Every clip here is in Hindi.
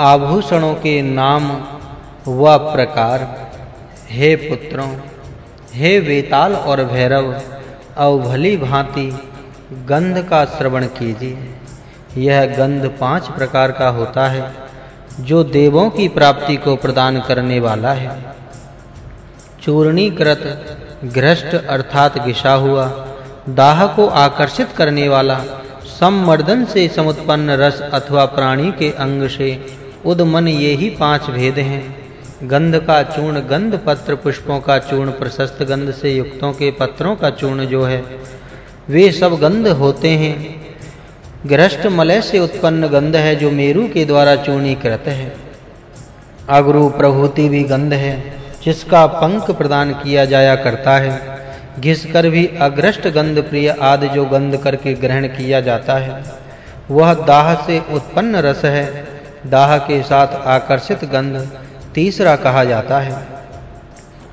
आभूषणों के नाम व प्रकार। हे पुत्रों, हे वेताल और भैरव अवभली भांति गंध का श्रवण कीजिए। यह गंध पाँच प्रकार का होता है, जो देवों की प्राप्ति को प्रदान करने वाला है। चूर्णीकृत ग्रस्त अर्थात घिसा हुआ, दाह को आकर्षित करने वाला सम्मर्दन से समुत्पन्न रस अथवा प्राणी के अंग से उदमन ये ही पाँच भेद हैं। गंध का चूर्ण गंध, पत्र पुष्पों का चूर्ण, प्रशस्त गंध से युक्तों के पत्रों का चूर्ण जो है, वे सब गंध होते हैं। ग्रस्त मलय से उत्पन्न गंध है जो मेरु के द्वारा चूर्णीकृत है। अगरु प्रभूति भी गंध है, जिसका पंख प्रदान किया जाया करता है। घिसकर भी अग्रष्ट गंध प्रिय आदि जो गंध करके ग्रहण किया जाता है, वह दाह से उत्पन्न रस है। दाह के साथ आकर्षित गंध तीसरा कहा जाता है।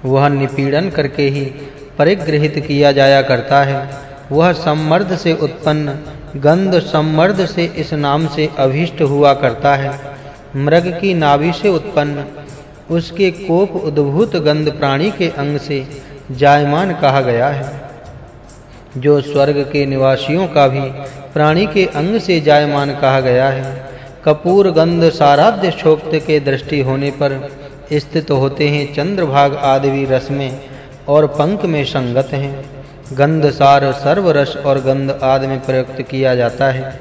वह निपीड़न करके ही परिग्रहित किया जाया करता है। वह सम्मर्द से उत्पन्न, गंध सम्मर्द से इस नाम से अभिष्ट हुआ करता है। मृग की नाभि से उत्पन्न, उसके कोप उद्भूत गंध प्राणी के अंग से जायमान कहा गया है। जो स्वर्ग के निवासियों का भी प्राणी के अंग से जायमान कहा गया है। कपूर गंध साराध्य शोक्त के दृष्टि होने पर स्थित होते हैं चंद्रभाग आदि रस में और पंख में संगत हैं। गंध सार सर्व रस और गंध आदि में प्रयुक्त किया जाता है।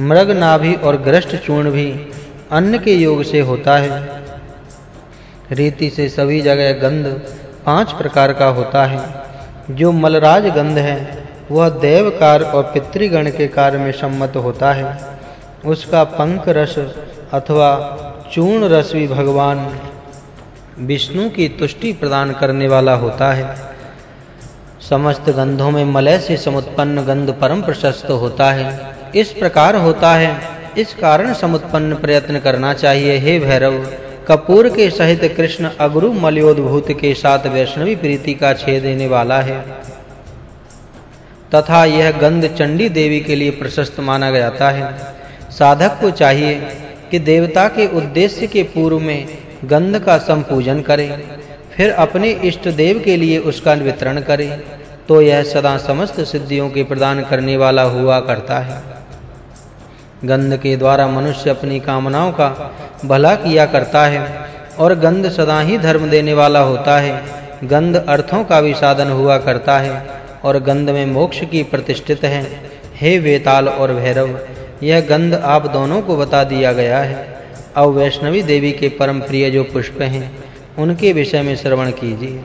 मृग नाभि और ग्रस्त चूर्ण भी अन्न के योग से होता है। रीति से सभी जगह गंध पाँच प्रकार का होता है। जो मलराज गंध है, वह देवकार और पितृगण के कार्य में सम्मत होता है। उसका पंख रस अथवा चूर्ण रस भी भगवान विष्णु की तुष्टि प्रदान करने वाला होता है। समस्त गंधों में मलय से समुत्पन्न गंध परम प्रशस्त होता है। इस प्रकार होता है। इस कारण समुत्पन्न प्रयत्न करना चाहिए। हे भैरव, कपूर के सहित कृष्ण अगुरु मलयोद्भूत के साथ वैष्णवी प्रीति का छेद देने वाला है। तथा यह गंध चंडी देवी के लिए प्रशस्त माना जाता है। साधक को चाहिए कि देवता के उद्देश्य के पूर्व में गंध का संपूजन करे, फिर अपने इष्ट देव के लिए उसका वितरण करे तो यह सदा समस्त सिद्धियों के प्रदान करने वाला हुआ करता है। गंध के द्वारा मनुष्य अपनी कामनाओं का भला किया करता है और गंध सदा ही धर्म देने वाला होता है। गंध अर्थों का भी साधन हुआ करता है और गंध में मोक्ष की प्रतिष्ठित है। हे वेताल और भैरव यह गंध आप दोनों को बता दिया गया है। अब वैष्णवी देवी के परम प्रिय जो पुष्प हैं, उनके विषय में श्रवण कीजिए।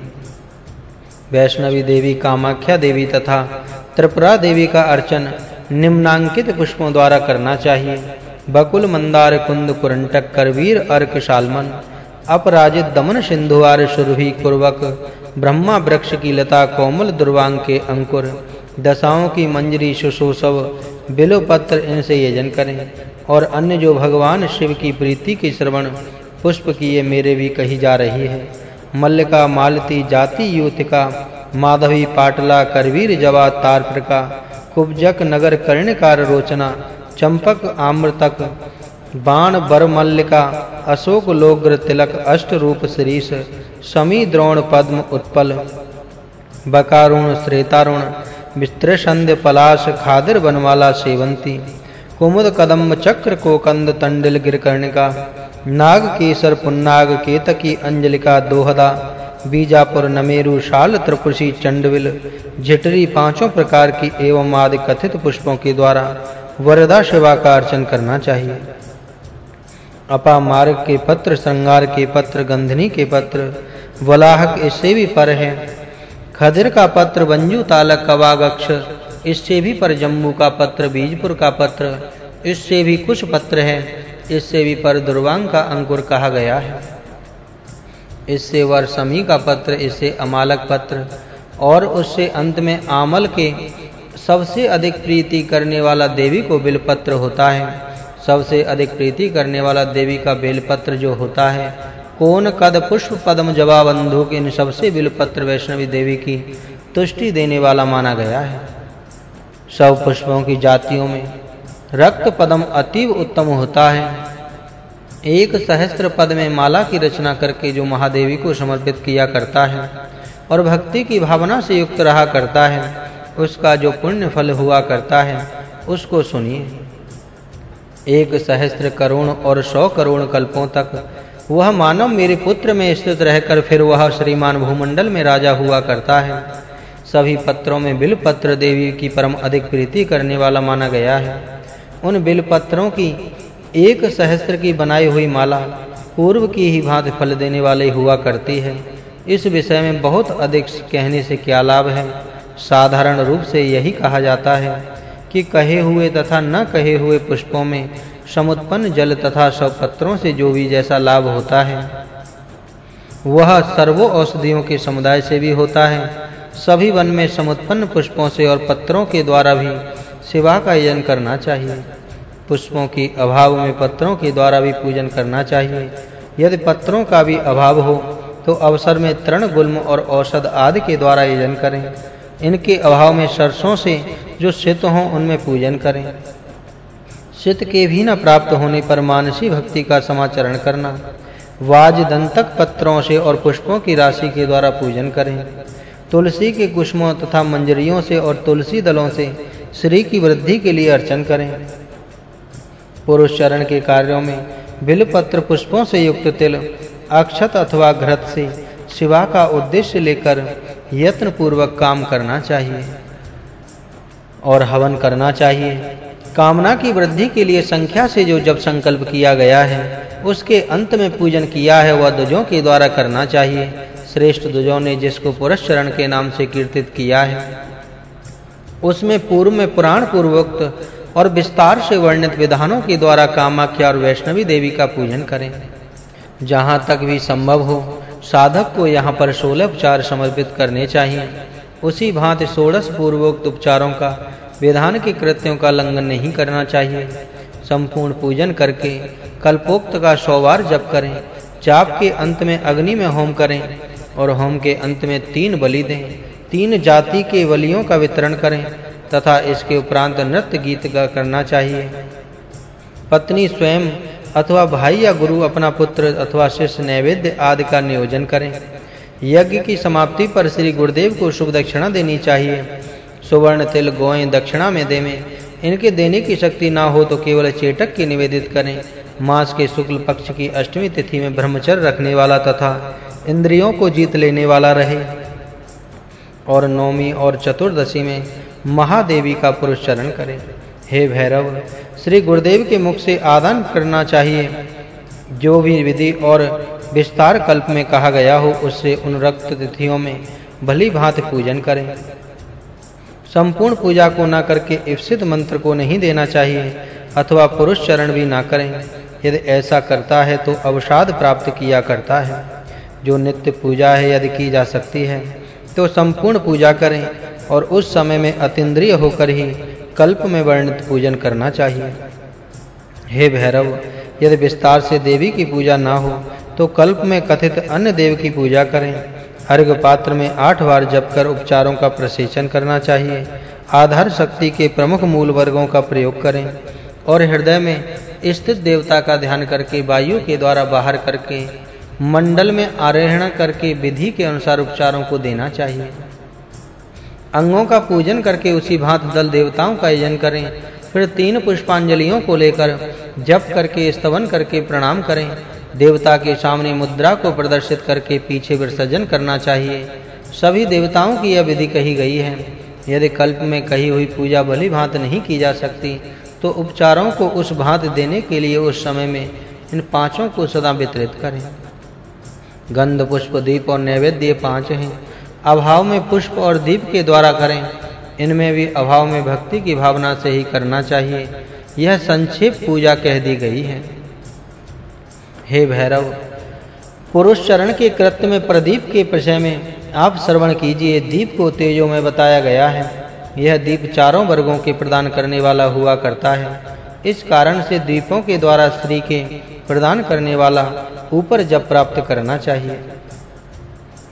वैष्णवी देवी कामाख्या देवी तथा त्रिपुरा देवी का अर्चन निम्नांकित पुष्पों द्वारा करना चाहिए। बकुल मंदार कुंद कुरंटक करवीर अर्क शालमन, अपराजित दमन सिंधुवार सुरभि कुर्वक, ब्रह्मा वृक्ष की लता कोमल दुर्वांग के अंकुर, दशाओं की मंजरी सुशोसव बिलो पत्र इनसे यजन करें, और अन्य जो भगवान शिव की प्रीति की श्रवण, पुष्प की ये मेरे भी कही जा रही है। मल्लिका मालती जाति युतिका, माधवी पाटला करवीर जवा तारप्रका, कुब्जक नगर कर्णकार रोचना, चंपक आम्रतक, बाण बरमल्लिका अशोक लोग्र तिलक अष्ट रूप श्रीश, समी द्रोण पद्म उत्पल, बकारुण श्रेतारुण विस्त्रसंध्य पलाश खादिर बनवाला सेवंती, कुमुद कदम चक्र कोकंद तंडिल गिरकर्णिका नाग केसर पुन्नाग केतकी अंजलिका दोहदा, बीजापुर नमेरु शाल त्रिपुषी चंडविल, झिटरी पाँचों प्रकार की एवं आदि कथित पुष्पों के द्वारा वरदा शिवा का अर्चन करना चाहिए। अपा मार्ग के पत्र श्रृंगार के पत्र, गंधनी के पत्र, वलाहक इससे भी पर है। खदिर का पत्र, बंजू तालक कवागक्ष इससे भी पर जम्मू का पत्र, बीजपुर का पत्र, इससे भी कुछ पत्र है, इससे भी पर दुर्वांग का अंकुर कहा गया है। इससे वर्षमी का पत्र, इससे अमालक पत्र, और उससे अंत में आमल के सबसे अधिक प्रीति करने वाला देवी को बिलपत्र होता है। सबसे अधिक प्रीति करने वाला देवी का बेलपत्र जो होता है कौन कद पुष्प पद्म जवा बंधु इन सबसे बिलपत्र वैष्णवी देवी की तुष्टि देने वाला माना गया है। सब पुष्पों की जातियों में रक्त पद्म अतीव उत्तम होता है। एक सहस्त्र पद में माला की रचना करके जो महादेवी को समर्पित किया करता है और भक्ति की भावना से युक्त रहा करता है, उसका जो पुण्य फल हुआ करता है, उसको सुनिए। एक सहस्त्र करोड़ और सौ करोड़ कल्पों तक वह मानव मेरे पुत्र में स्थित रहकर फिर वह श्रीमान भूमंडल में राजा हुआ करता है। सभी पत्रों में बिलपत्र देवी की परम अधिक प्रीति करने वाला माना गया है। उन बिलपत्रों की एक सहस्त्र की बनाई हुई माला पूर्व की ही भांति फल देने वाली हुआ करती है। इस विषय में बहुत अधिक कहने से क्या लाभ है? साधारण रूप से यही कहा जाता है कि कहे हुए तथा न कहे हुए पुष्पों में समुत्पन्न जल तथा सब पत्रों से जो भी जैसा लाभ होता है, वह सर्वो औषधियों के समुदाय से भी होता है। सभी वन में समुत्पन्न पुष्पों से और पत्रों के द्वारा भी सेवा का यजन करना चाहिए। पुष्पों की अभाव में पत्रों के द्वारा भी पूजन करना चाहिए। यदि पत्रों का भी अभाव हो तो अवसर में तृण गुल्म और औषध आदि के द्वारा यजन करें। इनके अभाव में सरसों से जो सित हों, उनमें पूजन करें। सित के भी न प्राप्त होने पर मानसी भक्ति का समाचरण करना, वाज दंतक पत्रों से और पुष्पों की राशि के द्वारा पूजन करें। तुलसी के कुसुमों तथा मंजरियों से और तुलसी दलों से श्री की वृद्धि के लिए अर्चन करें। पुरुष चरण के कार्यों में बिलपत्र पुष्पों से युक्त तिल, अक्षत अथवा घृत से शिवा का उद्देश्य लेकर यत्न पूर्वक काम करना चाहिए और हवन करना चाहिए। कामना की वृद्धि के लिए संख्या से जो जब संकल्प किया गया है, उसके अंत में पूजन किया है वह दुजों के द्वारा करना चाहिए। श्रेष्ठ दुजों ने जिसको पुरस्चरण के नाम से कीर्तित किया है, उसमें पूर्व में पुराण पूर्वोक्त और विस्तार से वर्णित विधानों के द्वारा कामाख्या और वैष्णवी देवी का पूजन करें। जहाँ तक भी संभव हो, साधक को यहाँ पर सोलह उपचार समर्पित करने चाहिए। उसी भांति षोडश पूर्वोक्त उपचारों का विधान के कृत्यों का लंघन नहीं करना चाहिए। संपूर्ण पूजन करके कल्पोक्त का सौ बार जप करें, जाप के अंत में अग्नि में होम करें और होम के अंत में तीन बलि दें। तीन जाति के बलियों का वितरण करें तथा इसके उपरांत नृत्य गीत का करना चाहिए। पत्नी स्वयं अथवा भाई या गुरु, अपना पुत्र अथवा शिष्य नैवेद्य आदि का नियोजन करें। यज्ञ की समाप्ति पर श्री गुरुदेव को शुभ दक्षिणा देनी चाहिए। सुवर्ण तिल गोएँ दक्षिणा में देवें। इनके देने की शक्ति ना हो तो केवल चेटक की निवेदित करें। मास के शुक्ल पक्ष की अष्टमी तिथि में ब्रह्मचर्य रखने वाला तथा इंद्रियों को जीत लेने वाला रहे। और नौमी और चतुर्दशी में महादेवी का पुरुष चरण करें। हे भैरव, श्री गुरुदेव के मुख से आदान करना चाहिए। जो भी विधि और विस्तार कल्प में कहा गया हो, उससे उन रक्त तिथियों में भली भांति पूजन करें। संपूर्ण पूजा को ना करके इप्सित मंत्र को नहीं देना चाहिए, अथवा पुरुष चरण भी ना करें। यदि ऐसा करता है तो अवसाद प्राप्त किया करता है। जो नित्य पूजा है यदि की जा सकती है तो संपूर्ण पूजा करें और उस समय में अतिंद्रिय होकर ही कल्प में वर्णित पूजन करना चाहिए। हे भैरव, यदि विस्तार से देवी की पूजा ना हो तो कल्प में कथित अन्य देव की पूजा करें। अर्घ पात्र में आठ बार जप कर उपचारों का प्रसेचन करना चाहिए। आधार शक्ति के प्रमुख मूल वर्गों का प्रयोग करें और हृदय में स्थित देवता का ध्यान करके वायु के द्वारा बाहर करके, मंडल में आरोहण करके विधि के अनुसार उपचारों को देना चाहिए। अंगों का पूजन करके उसी भांति दल देवताओं का यजन करें। फिर तीन पुष्पांजलियों को लेकर जप करके, स्तवन करके प्रणाम करें। देवता के सामने मुद्रा को प्रदर्शित करके पीछे विसर्जन करना चाहिए। सभी देवताओं की यह विधि कही गई है। यदि कल्प में कही हुई पूजा भली भांति नहीं की जा सकती तो उपचारों को उस भांति देने के लिए उस समय में इन पाँचों को सदा वितरित करें। गंध, पुष्प, दीप और नैवेद्य पाँच हैं। अभाव में पुष्प और दीप के द्वारा करें। इनमें भी अभाव में भक्ति की भावना से ही करना चाहिए। यह संक्षेप पूजा कह दी गई है। हे भैरव, पुरुष चरण के कृत्य में, प्रदीप के विषय में आप श्रवण कीजिए। दीप को तेजो में बताया गया है। यह दीप चारों वर्गों के प्रदान करने वाला हुआ करता है। इस कारण से दीपों के द्वारा स्त्री के प्रदान करने वाला ऊपर जप प्राप्त करना चाहिए।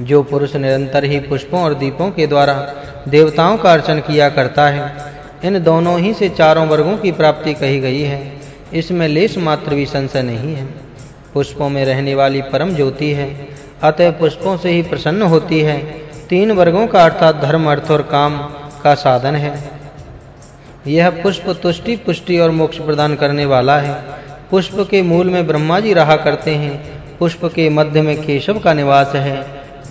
जो पुरुष निरंतर ही पुष्पों और दीपों के द्वारा देवताओं का अर्चन किया करता है, इन दोनों ही से चारों वर्गों की प्राप्ति कही गई है। इसमें लेश मात्र भी संशय नहीं है। पुष्पों में रहने वाली परम ज्योति है। अतः पुष्पों से ही प्रसन्न होती है। तीन वर्गों का अर्थात धर्म, अर्थ और काम का साधन है। यह पुष्प तुष्टि पुष्टि और मोक्ष प्रदान करने वाला है। पुष्प के मूल में ब्रह्मा जी रहा करते हैं। पुष्प के मध्य में केशव का निवास है।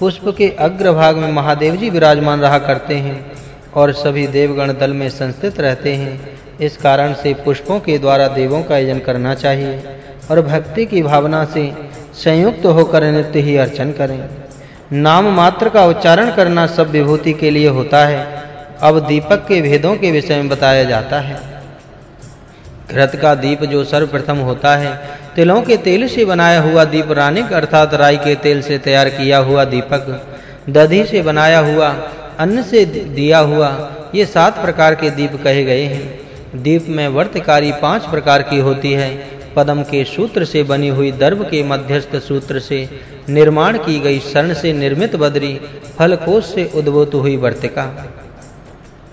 पुष्प के अग्रभाग में महादेव जी विराजमान रहा करते हैं और सभी देवगण दल में संस्थित रहते हैं। इस कारण से पुष्पों के द्वारा देवों का यजन करना चाहिए। और भक्ति की भावना से संयुक्त होकर नित्य ही अर्चन करें। नाम मात्र का उच्चारण करना सब विभूति के लिए होता है। अब दीपक के भेदों के विषय में बताया जाता है। घृत का दीप जो सर्वप्रथम होता है, तिलों के तेल से बनाया हुआ दीप रानिक अर्थात राई के तेल से तैयार किया हुआ दीपक, दधी से बनाया हुआ, अन्न से दिया हुआ, ये सात प्रकार के दीप कहे गए हैं। दीप में वर्तकारी पाँच प्रकार की होती है। पदम के सूत्र से बनी हुई दर्भ के मध्यस्थ सूत्र से निर्माण की गई शरण से निर्मित बद्री फलकोश से उद्भूत हुई वर्तिका।